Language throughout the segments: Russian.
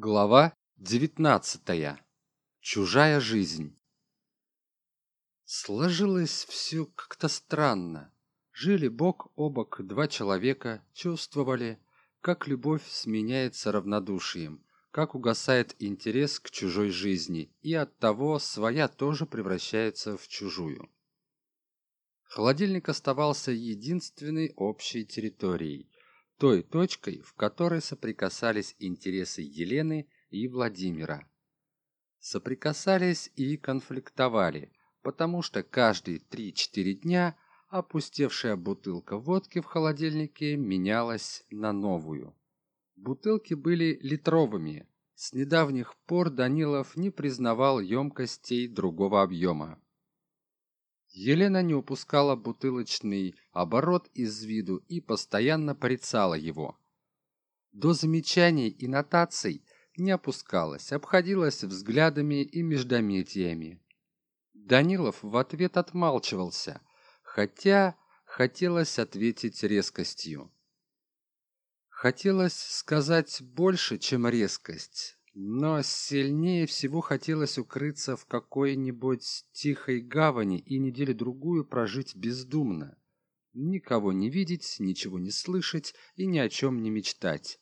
Глава девятнадцатая. Чужая жизнь. Сложилось все как-то странно. Жили бок о бок два человека, чувствовали, как любовь сменяется равнодушием, как угасает интерес к чужой жизни, и оттого своя тоже превращается в чужую. Холодильник оставался единственной общей территорией, той точкой, в которой соприкасались интересы Елены и Владимира. Соприкасались и конфликтовали, потому что каждые 3-4 дня опустевшая бутылка водки в холодильнике менялась на новую. Бутылки были литровыми. С недавних пор Данилов не признавал емкостей другого объема. Елена не упускала бутылочный оборот из виду и постоянно порицала его. До замечаний и нотаций не опускалась, обходилась взглядами и междометиями. Данилов в ответ отмалчивался, хотя хотелось ответить резкостью. Хотелось сказать больше, чем резкость, но сильнее всего хотелось укрыться в какой-нибудь тихой гавани и неделю-другую прожить бездумно. Никого не видеть, ничего не слышать и ни о чем не мечтать.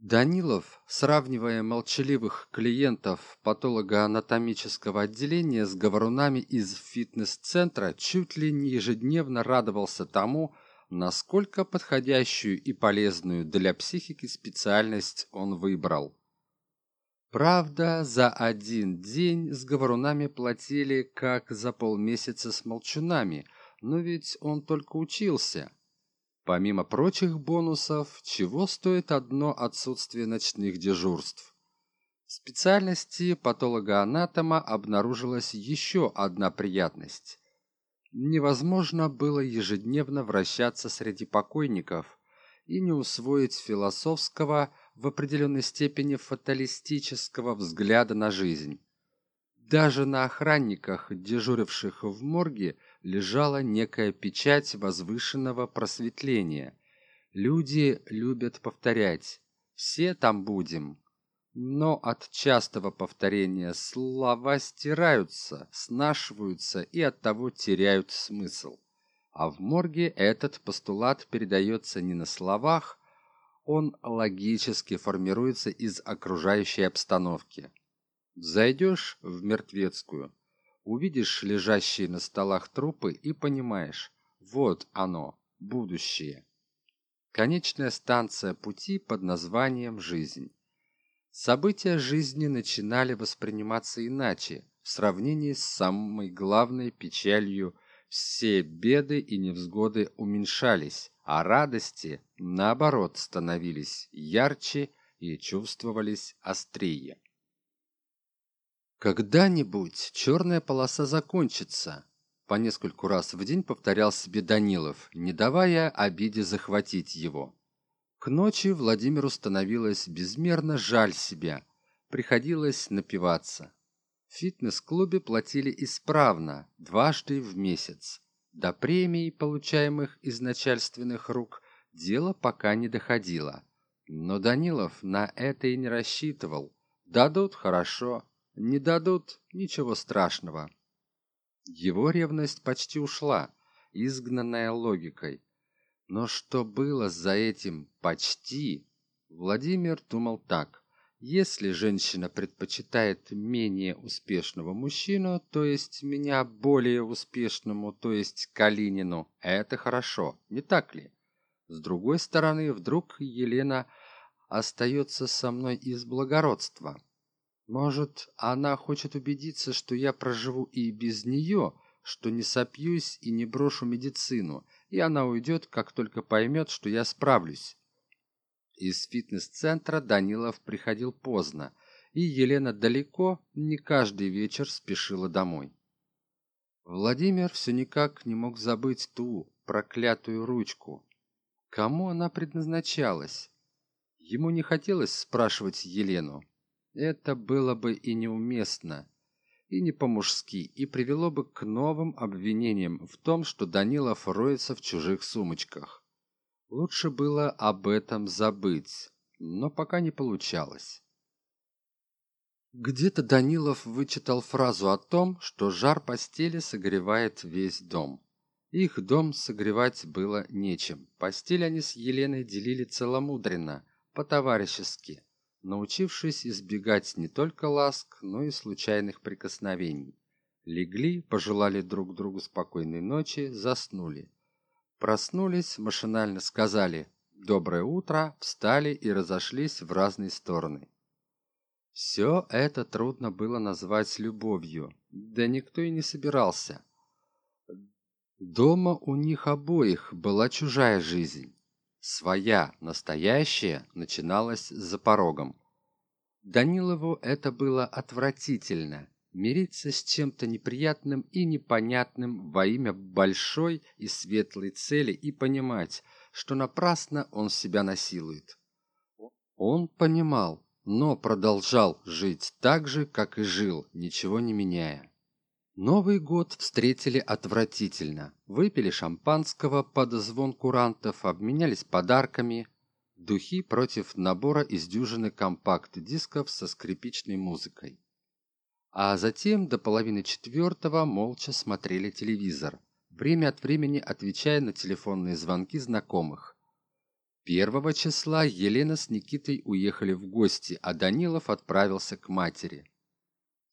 Данилов, сравнивая молчаливых клиентов патологоанатомического отделения с говорунами из фитнес-центра, чуть ли не ежедневно радовался тому, насколько подходящую и полезную для психики специальность он выбрал. Правда, за один день с говорунами платили, как за полмесяца с молчунами, но ведь он только учился. Помимо прочих бонусов, чего стоит одно отсутствие ночных дежурств? В специальности патологоанатома обнаружилась еще одна приятность. Невозможно было ежедневно вращаться среди покойников и не усвоить философского, в определенной степени фаталистического взгляда на жизнь. Даже на охранниках, дежуривших в морге, лежала некая печать возвышенного просветления. Люди любят повторять «все там будем». Но от частого повторения слова стираются, снашиваются и оттого теряют смысл. А в морге этот постулат передается не на словах, он логически формируется из окружающей обстановки. Зайдешь в мертвецкую, увидишь лежащие на столах трупы и понимаешь, вот оно, будущее. Конечная станция пути под названием «Жизнь». События жизни начинали восприниматься иначе, в сравнении с самой главной печалью все беды и невзгоды уменьшались, а радости, наоборот, становились ярче и чувствовались острее. Когда-нибудь черная полоса закончится, по нескольку раз в день повторял себе Данилов, не давая обиде захватить его. К ночи Владимиру становилось безмерно жаль себя, приходилось напиваться. В фитнес-клубе платили исправно, дважды в месяц. До премий, получаемых из начальственных рук, дело пока не доходило. Но Данилов на это и не рассчитывал. Дадут – хорошо, не дадут – ничего страшного. Его ревность почти ушла, изгнанная логикой. Но что было за этим «почти»? Владимир думал так. Если женщина предпочитает менее успешного мужчину, то есть меня более успешному, то есть Калинину, это хорошо, не так ли? С другой стороны, вдруг Елена остается со мной из благородства. Может, она хочет убедиться, что я проживу и без нее, что не сопьюсь и не брошу медицину, и она уйдет, как только поймет, что я справлюсь. Из фитнес-центра Данилов приходил поздно, и Елена далеко не каждый вечер спешила домой. Владимир все никак не мог забыть ту проклятую ручку. Кому она предназначалась? Ему не хотелось спрашивать Елену. Это было бы и неуместно, и не по-мужски, и привело бы к новым обвинениям в том, что Данилов роется в чужих сумочках. Лучше было об этом забыть. но пока не получалось. Где-то Данилов вычитал фразу о том, что жар постели согревает весь дом. Их дом согревать было нечем. Постель они с Еленой делили целомудренно, по-товарищески, научившись избегать не только ласк, но и случайных прикосновений. Легли, пожелали друг другу спокойной ночи, заснули. Проснулись, машинально сказали «доброе утро», встали и разошлись в разные стороны. Все это трудно было назвать любовью, да никто и не собирался. Дома у них обоих была чужая жизнь. Своя, настоящая, начиналась за порогом. Данилову это было отвратительно. Мириться с чем-то неприятным и непонятным во имя большой и светлой цели и понимать, что напрасно он себя насилует. Он понимал, но продолжал жить так же, как и жил, ничего не меняя. Новый год встретили отвратительно. Выпили шампанского под звон курантов, обменялись подарками. Духи против набора из дюжины компакт-дисков со скрипичной музыкой. А затем до половины четвертого молча смотрели телевизор, время от времени отвечая на телефонные звонки знакомых. Первого числа Елена с Никитой уехали в гости, а Данилов отправился к матери.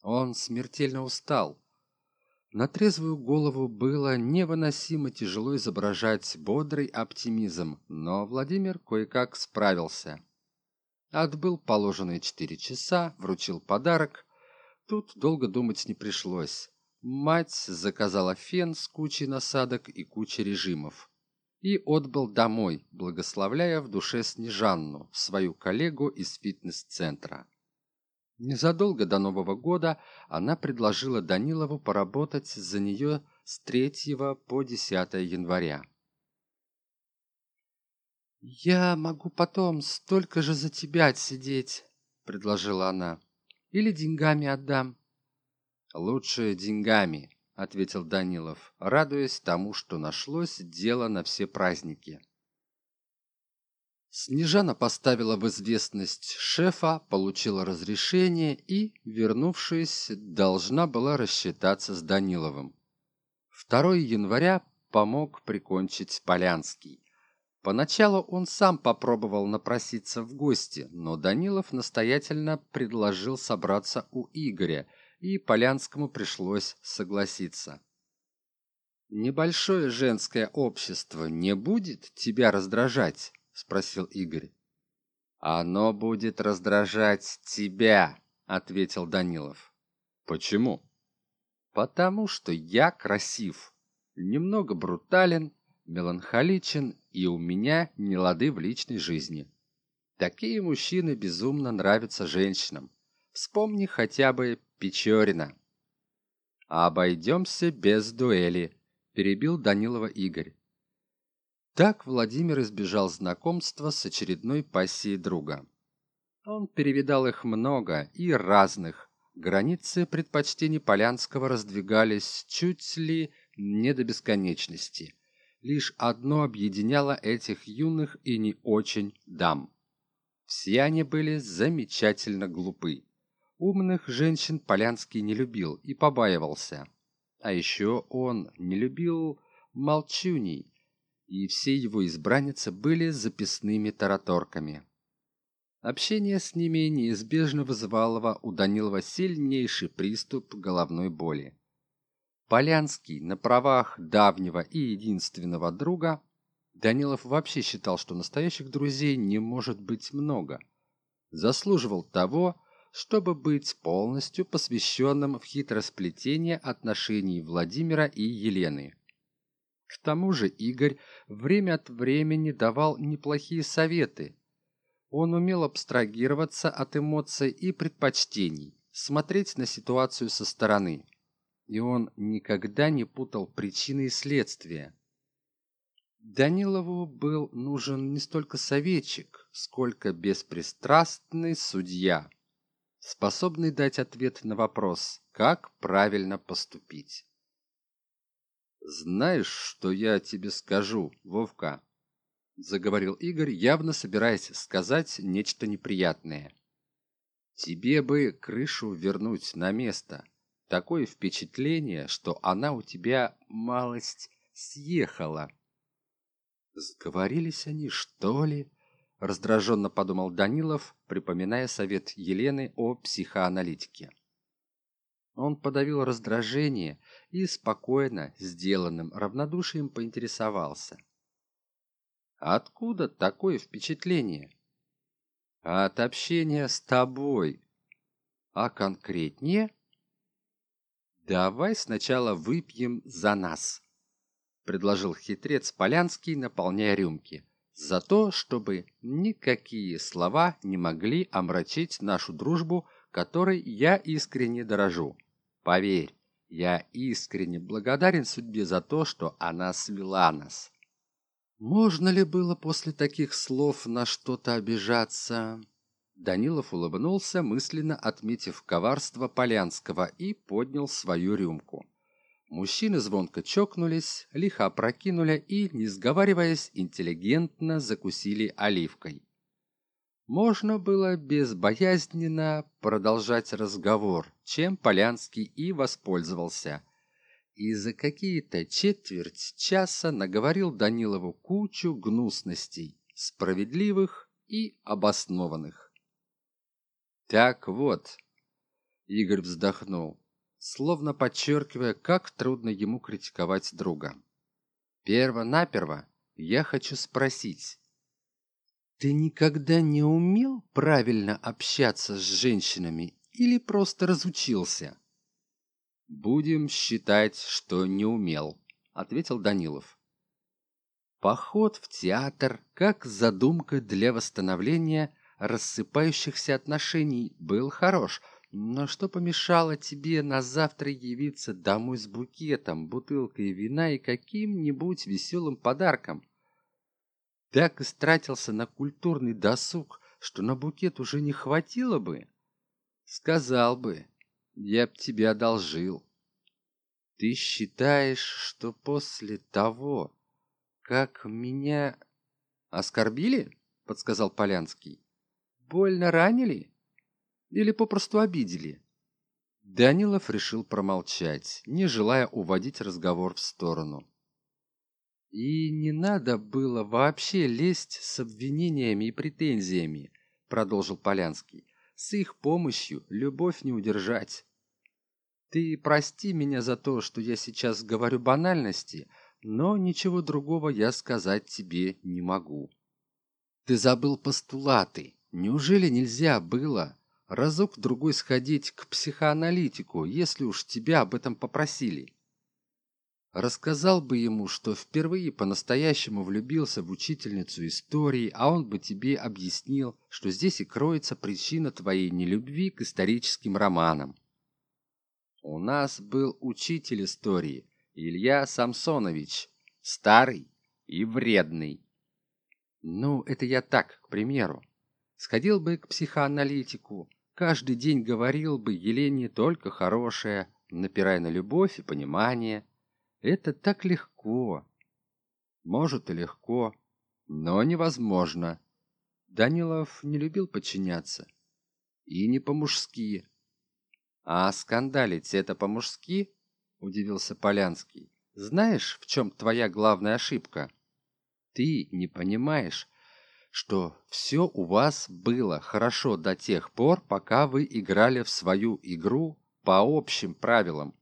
Он смертельно устал. На трезвую голову было невыносимо тяжело изображать бодрый оптимизм, но Владимир кое-как справился. Отбыл положенные четыре часа, вручил подарок. Тут долго думать не пришлось. Мать заказала фен с кучей насадок и кучей режимов и отбыл домой, благословляя в душе Снежанну, свою коллегу из фитнес-центра. Незадолго до Нового года она предложила Данилову поработать за нее с 3 по 10 января. «Я могу потом столько же за тебя отсидеть», — предложила она. «Или деньгами отдам». «Лучше деньгами», ответил данилов радуясь тому что нашлось дело на все праздники. Снежана поставила в известность шефа получила разрешение и вернувшись должна была рассчитаться с даниловым. 2 января помог прикончить полянский поначалу он сам попробовал напроситься в гости но данилов настоятельно предложил собраться у игоря и Полянскому пришлось согласиться. «Небольшое женское общество не будет тебя раздражать?» – спросил Игорь. «Оно будет раздражать тебя», – ответил Данилов. «Почему?» «Потому что я красив, немного брутален, меланхоличен и у меня не лады в личной жизни. Такие мужчины безумно нравятся женщинам. Вспомни хотя бы Печорина. «Обойдемся без дуэли», – перебил Данилова Игорь. Так Владимир избежал знакомства с очередной пассией друга. Он перевидал их много и разных. Границы предпочтений Полянского раздвигались чуть ли не до бесконечности. Лишь одно объединяло этих юных и не очень дам. Все они были замечательно глупы. Умных женщин Полянский не любил и побаивался. А еще он не любил молчуней, и все его избранницы были записными тараторками. Общение с ними неизбежно вызывало у Данилова сильнейший приступ головной боли. Полянский на правах давнего и единственного друга Данилов вообще считал, что настоящих друзей не может быть много. Заслуживал того, чтобы быть полностью посвященным в хитросплетение отношений Владимира и Елены. К тому же Игорь время от времени давал неплохие советы. Он умел абстрагироваться от эмоций и предпочтений, смотреть на ситуацию со стороны. И он никогда не путал причины и следствия. Данилову был нужен не столько советчик, сколько беспристрастный судья способный дать ответ на вопрос, как правильно поступить. «Знаешь, что я тебе скажу, Вовка?» заговорил игорь явно собираясь сказать нечто неприятное тебе бы крышу вернуть на место такое впечатление что она у тебя малость съехала. Сговорились они что ли? Раздраженно подумал данилов припоминая совет елены о психоаналитике. Он подавил раздражение и спокойно сделанным равнодушием поинтересовался. Откуда такое впечатление? От общения с тобой а конкретнее давай сначала выпьем за нас предложил хитрец полянский наполняя рюмки за то чтобы никакие слова не могли омрачить нашу дружбу которой я искренне дорожу. Поверь я искренне благодарен судьбе за то что она свела нас можно ли было после таких слов на что-то обижаться данилов улыбнулся мысленно отметив коварство полянского и поднял свою рюмку. Мужчины звонко чокнулись лихо опрокинули и не сговариваясь интеллигентно закусили оливкой. Можно было безбоязненно продолжать разговор чем полянский и воспользовался. И за какие-то четверть часа наговорил данилову кучу гнусностей справедливых и обоснованных так вот. Игорь вздохнул словно подчеркивая как трудно ему критиковать друга. Перво наперво я хочу спросить. Ты никогда не умел правильно общаться с женщинами или просто разучился? Будем считать что не умел ответил данилов. Поход в театр как задумка для восстановления рассыпающихся отношений был хорош но что помешало тебе на завтра явиться домой с букетом бутылкой вина и каким-нибудь веселым подарком? Так истратился на культурный досуг что на букет уже не хватило бы? Сказал бы я б тебе одолжил. Ты считаешь что после того как меня оскорбили подсказал полянский больно ранили или попросту обидели? Данилов решил промолчать не желая уводить разговор в сторону. И не надо было вообще лезть с обвинениями и претензиями продолжил полянский. С их помощью любовь не удержать. Ты прости меня за то что я сейчас говорю банальности но ничего другого я сказать тебе не могу. Ты забыл постулаты неужели нельзя было разок другой сходить к психоаналитику если уж тебя об этом попросили? Рассказал бы ему что впервые по-настоящему влюбился в учительницу истории а он бы тебе объяснил что здесь и кроется причина твоей нелюбви к историческим романам. У нас был учитель истории илья самсонович старый и вредный. Ну это я так к примеру сходил бы к психоаналитику каждый день говорил бы елене только хорошее напирая на любовь и понимание это так легко. Может и легко, но невозможно. Данилов не любил подчиняться. И не по-мужски. А скандалить это по-мужски? Удивился Полянский. Знаешь, в чем твоя главная ошибка? Ты не понимаешь, что все у вас было хорошо до тех пор, пока вы играли в свою игру по общим правилам.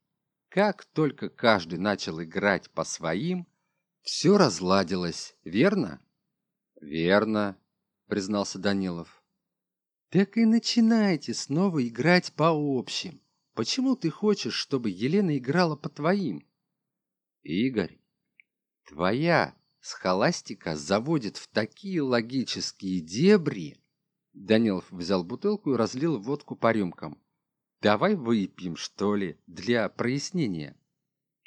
Как только каждый начал играть по своим все разладилось верно? Верно признался данилов. Так и начинайте снова играть по общим. Почему ты хочешь чтобы елена играла по твоим? Игорь твоя схоластика заводит в такие логические дебри. Данилов взял бутылку и разлил водку по рюмкам. Давай выпьем что ли для прояснения?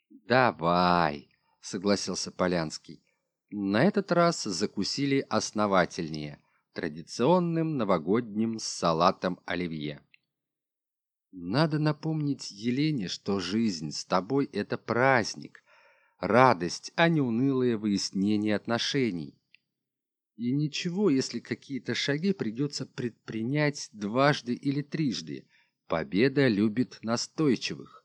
Давай согласился полянский. На этот раз закусили основательнее традиционным новогодним салатом оливье. Надо напомнить елене что жизнь с тобой это праздник радость а не унылое выяснение отношений И ничего, если какие-то шаги придется предпринять дважды или трижды. Победа любит настойчивых.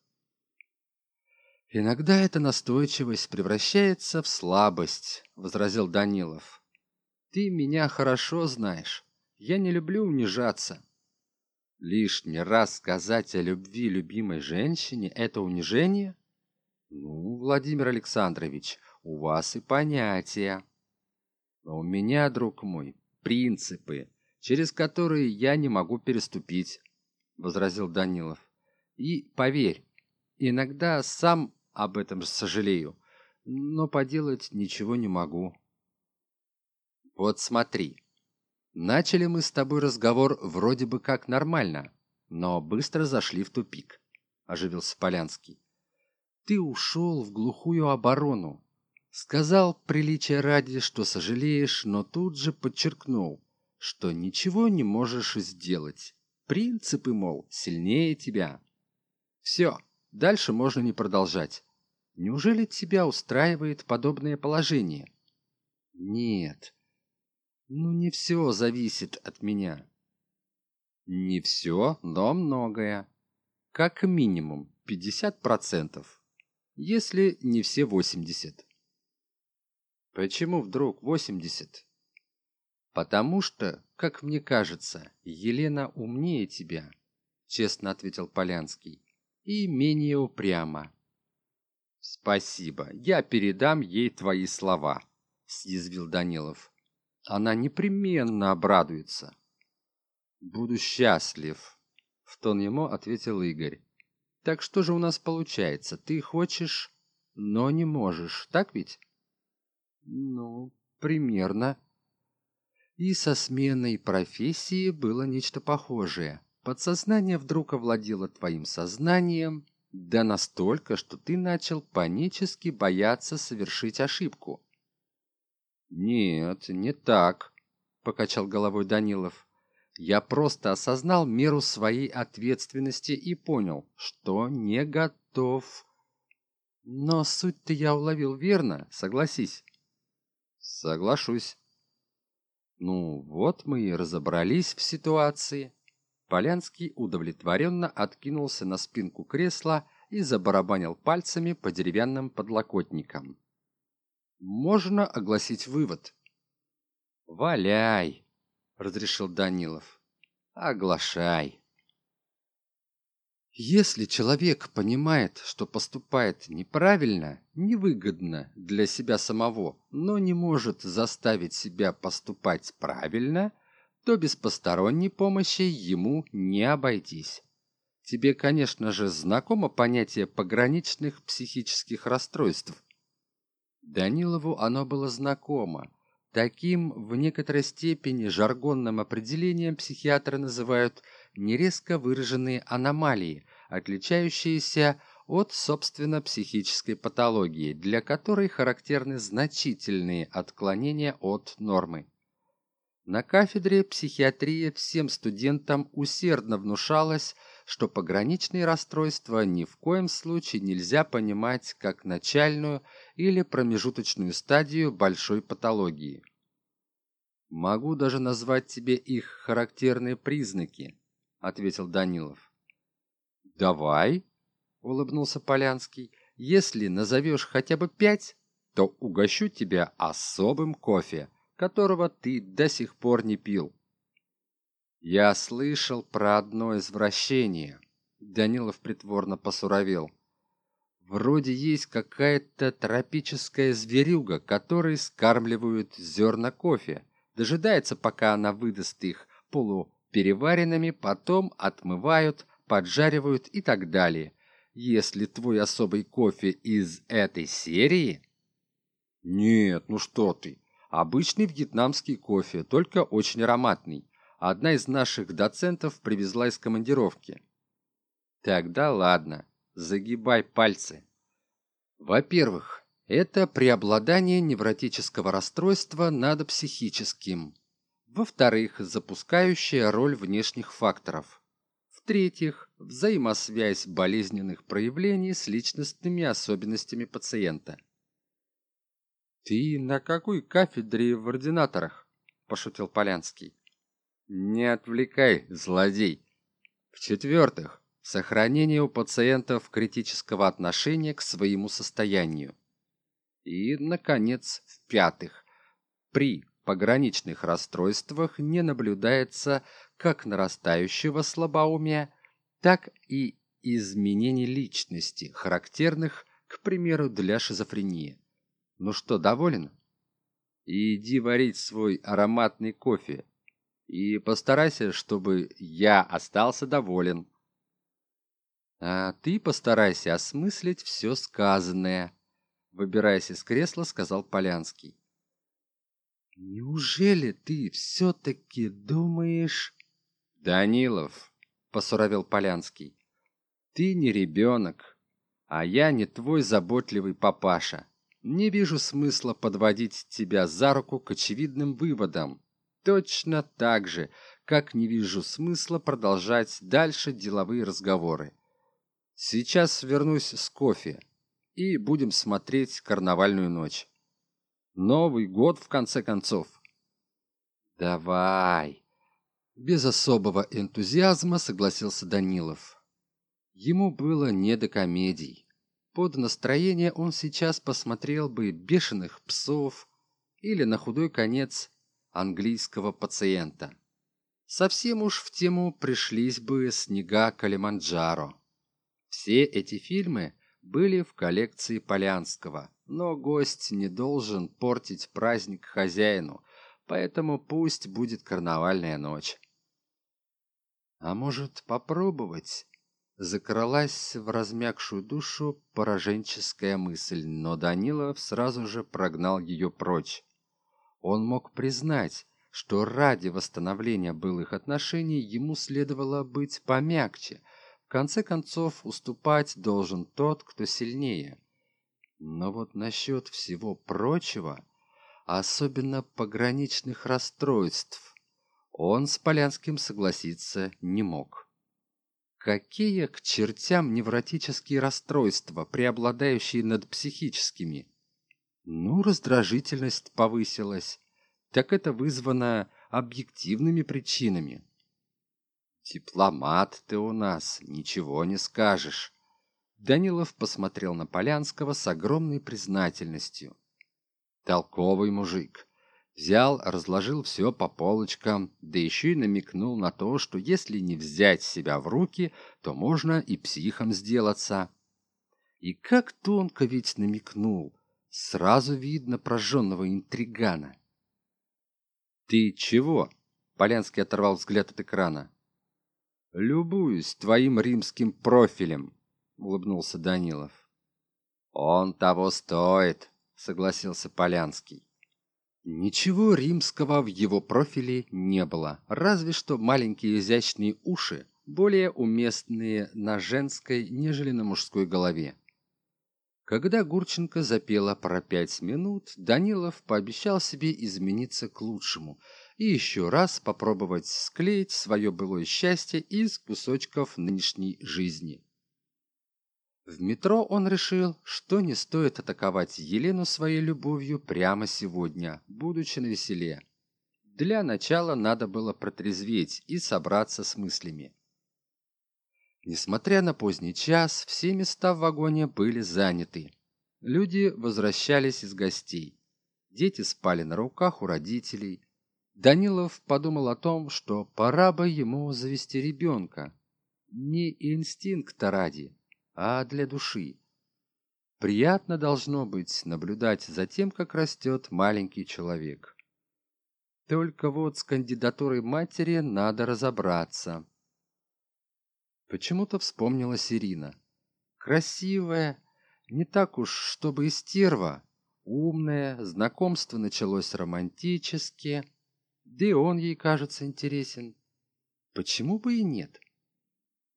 Иногда эта настойчивость превращается в слабость, возразил Данилов. Ты меня хорошо знаешь. Я не люблю унижаться. Лишний раз сказать о любви любимой женщине – это унижение? Ну, Владимир Александрович, у вас и понятия. Но у меня, друг мой, принципы, через которые я не могу переступить, возразил Данилов. И поверь, иногда сам об этом сожалею, но поделать ничего не могу. Вот смотри. Начали мы с тобой разговор вроде бы как нормально, но быстро зашли в тупик, оживился Полянский. Ты ушел в глухую оборону, Сказал приличие ради, что сожалеешь, но тут же подчеркнул, что ничего не можешь сделать. Принципы, мол, сильнее тебя. Все, дальше можно не продолжать. Неужели тебя устраивает подобное положение? Нет. Ну, не все зависит от меня. Не все, но многое. Как минимум 50%, если не все 80%. Почему вдруг 80? Потому что, как мне кажется, Елена умнее тебя, честно ответил Полянский, и менее упряма. Спасибо, я передам ей твои слова, съязвил Данилов. Она непременно обрадуется. Буду счастлив, в тон ему ответил Игорь. Так что же у нас получается? Ты хочешь, но не можешь, так ведь? Ну, примерно. И со сменой профессии было нечто похожее. Подсознание вдруг овладело твоим сознанием, да настолько, что ты начал панически бояться совершить ошибку. «Нет, не так», — покачал головой Данилов. «Я просто осознал меру своей ответственности и понял, что не готов». «Но суть-то я уловил верно, согласись». Соглашусь. Ну, вот мы и разобрались в ситуации. Полянский удовлетворенно откинулся на спинку кресла и забарабанил пальцами по деревянным подлокотникам. Можно огласить вывод. «Валяй!» — разрешил Данилов. «Оглашай!» Если человек понимает, что поступает неправильно, невыгодно для себя самого, но не может заставить себя поступать правильно, то без посторонней помощи ему не обойтись. Тебе, конечно же, знакомо понятие пограничных психических расстройств. Данилову оно было знакомо. Таким в некоторой степени жаргонным определением психиатры называют – нерезко выраженные аномалии, отличающиеся от, собственно, психической патологии, для которой характерны значительные отклонения от нормы. На кафедре психиатрии всем студентам усердно внушалось, что пограничные расстройства ни в коем случае нельзя понимать как начальную или промежуточную стадию большой патологии. Могу даже назвать тебе их характерные признаки ответил данилов давай улыбнулся полянский если назовешь хотя бы пять то угощу тебя особым кофе которого ты до сих пор не пил я слышал про одно извращение данилов притворно посуровел вроде есть какая-то тропическая зверюга которой скармливают зерна кофе дожидается пока она выдаст их полу переваренными, потом отмывают, поджаривают и так далее. Если твой особый кофе из этой серии... Нет, ну что ты. Обычный вьетнамский кофе, только очень ароматный. Одна из наших доцентов привезла из командировки. Тогда ладно, загибай пальцы. Во-первых, это преобладание невротического расстройства над психическим во-вторых, запускающая роль внешних факторов. В-третьих, взаимосвязь болезненных проявлений с личностными особенностями пациента. «Ты на какой кафедре в ординаторах?» пошутил полянский не отвлекай злодей в-четвертых сохранение у пациентов критического отношения к своему состоянию. И наконец в-пятых при пограничных расстройствах не наблюдается как нарастающего слабоумия так и изменений личности характерных к примеру для шизофрении. Ну что доволен? Иди варить свой ароматный кофе и постарайся чтобы я остался доволен. А ты постарайся осмыслить все сказанное выбираясь из кресла сказал полянский. Неужели ты все таки думаешь данилов посуровил полянский ты не ребенок а я не твой заботливый папаша. Не вижу смысла подводить тебя за руку к очевидным выводам точно так же, как не вижу смысла продолжать дальше деловые разговоры. Сейчас вернусь с кофе и будем смотреть карнавальную ночь. Новый год, в конце концов. Давай. Без особого энтузиазма согласился Данилов. Ему было не до комедий. Под настроение он сейчас посмотрел бы «Бешеных псов» или на худой конец английского пациента. Совсем уж в тему пришлись бы «Снега Калиманджаро». Все эти фильмы были в коллекции Полянского, но гость не должен портить праздник хозяину, поэтому пусть будет карнавальная ночь. А может попробовать? Закралась в размягшую душу пораженческая мысль, но Данилов сразу же прогнал ее прочь. Он мог признать, что ради восстановления былых отношений ему следовало быть помягче. В конце концов, уступать должен тот, кто сильнее. Но вот насчет всего прочего, особенно пограничных расстройств, он с Полянским согласиться не мог. Какие к чертям невротические расстройства, преобладающие над психическими? Ну, раздражительность повысилась. Так это вызвано объективными причинами. Дипломат ты у нас, ничего не скажешь. Данилов посмотрел на Полянского с огромной признательностью. Толковый мужик. Взял, разложил все по полочкам, да еще и намекнул на то, что если не взять себя в руки, то можно и психом сделаться. И как тонко ведь намекнул, Сразу видно прожженного интригана. «Ты чего?» — Полянский оторвал взгляд от экрана. «Любуюсь твоим римским профилем», — улыбнулся Данилов. «Он того стоит», — согласился Полянский. Ничего римского в его профиле не было, разве что маленькие изящные уши, более уместные на женской, нежели на мужской голове. Когда Гурченко запела про пять минут, Данилов пообещал себе измениться к лучшему и еще раз попробовать склеить свое былое счастье из кусочков нынешней жизни. В метро он решил, что не стоит атаковать Елену своей любовью прямо сегодня, будучи на веселе. Для начала надо было протрезветь и собраться с мыслями. Несмотря на поздний час, все места в вагоне были заняты. Люди возвращались из гостей. Дети спали на руках у родителей. Данилов подумал о том, что пора бы ему завести ребенка. Не инстинкта ради, а для души. Приятно должно быть наблюдать за тем, как растет маленький человек. Только вот с кандидатурой матери надо разобраться. Почему-то вспомнилась Ирина. Красивая, не так уж, чтобы и стерва. Умная, знакомство началось романтически. Да и он ей кажется интересен. Почему бы и нет?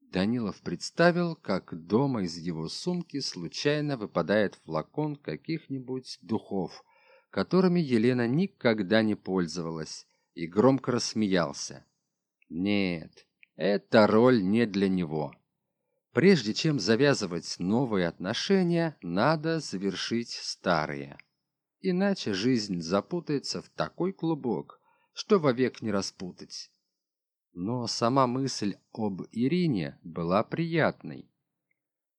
Данилов представил, как дома из его сумки случайно выпадает флакон каких-нибудь духов, которыми Елена никогда не пользовалась, и громко рассмеялся. Нет, эта роль не для него. Прежде чем завязывать новые отношения, надо завершить старые. Иначе жизнь запутается в такой клубок, что вовек не распутать. Но сама мысль об Ирине была приятной,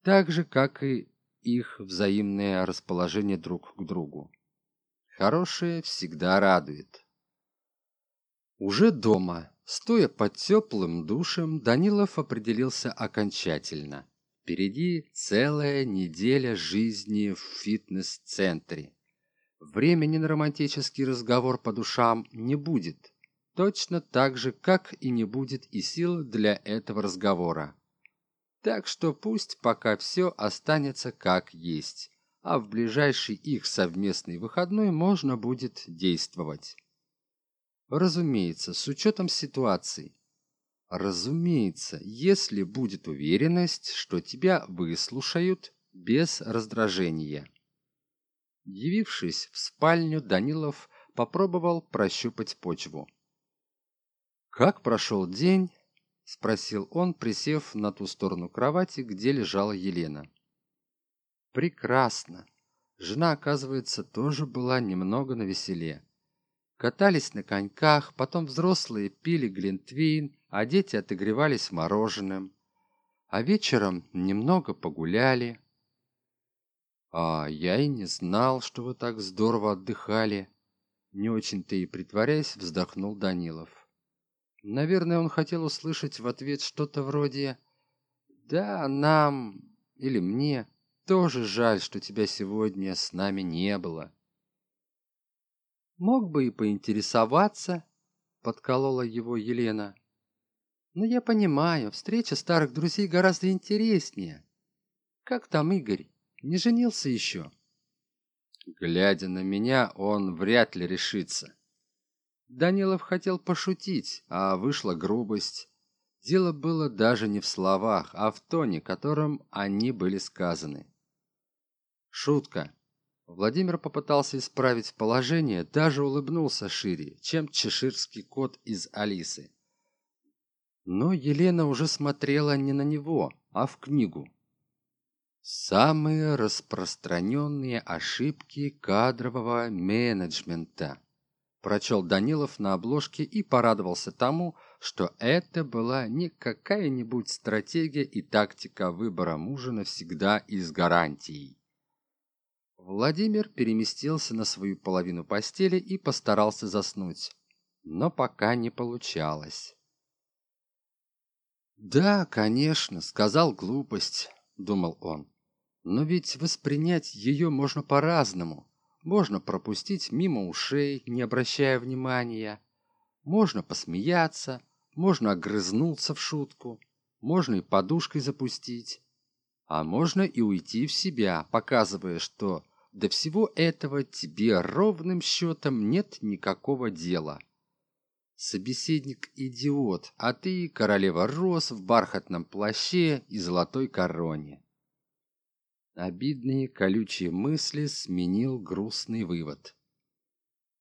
так же, как и их взаимное расположение друг к другу. Хорошее всегда радует. Уже дома, стоя под теплым душем, Данилов определился окончательно. Впереди целая неделя жизни в фитнес-центре. Времени на романтический разговор по душам не будет. Точно так же, как и не будет и сил для этого разговора. Так что пусть пока все останется как есть, а в ближайший их совместный выходной можно будет действовать. Разумеется, с учетом ситуации. Разумеется, если будет уверенность, что тебя выслушают без раздражения. Явившись в спальню, Данилов попробовал прощупать почву. «Как прошел день?» – спросил он, присев на ту сторону кровати, где лежала Елена. «Прекрасно. Жена, оказывается, тоже была немного навеселе катались на коньках, потом взрослые пили глинтвейн, а дети отогревались мороженым. А вечером немного погуляли. А я и не знал, что вы так здорово отдыхали. Не очень-то и притворяясь, вздохнул Данилов. Наверное, он хотел услышать в ответ что-то вроде «Да, нам или мне тоже жаль, что тебя сегодня с нами не было». Мог бы и поинтересоваться, подколола его Елена. Но я понимаю, встреча старых друзей гораздо интереснее. Как там Игорь? Не женился еще? Глядя на меня, он вряд ли решится. Данилов хотел пошутить, а вышла грубость. Дело было даже не в словах, а в тоне, которым они были сказаны. Шутка. Владимир попытался исправить положение, даже улыбнулся шире, чем чеширский кот из Алисы. Но Елена уже смотрела не на него, а в книгу. Самые распространенные ошибки кадрового менеджмента. Прочел Данилов на обложке и порадовался тому, что это была не какая-нибудь стратегия и тактика выбора мужа навсегда и с гарантией. Владимир переместился на свою половину постели и постарался заснуть, но пока не получалось. «Да, конечно, сказал глупость», — думал он. «Но ведь воспринять ее можно по-разному. Можно пропустить мимо ушей, не обращая внимания. Можно посмеяться, можно огрызнуться в шутку, можно и подушкой запустить. А можно и уйти в себя, показывая, что до всего этого тебе ровным счетом нет никакого дела. Собеседник идиот, а ты королева роз в бархатном плаще и золотой короне. Обидные колючие мысли сменил грустный вывод.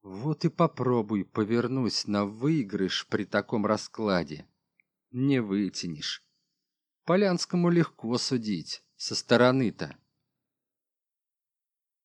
Вот и попробуй повернусь на выигрыш при таком раскладе. Не вытянешь. Полянскому легко судить, со стороны-то.